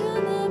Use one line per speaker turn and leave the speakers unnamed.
je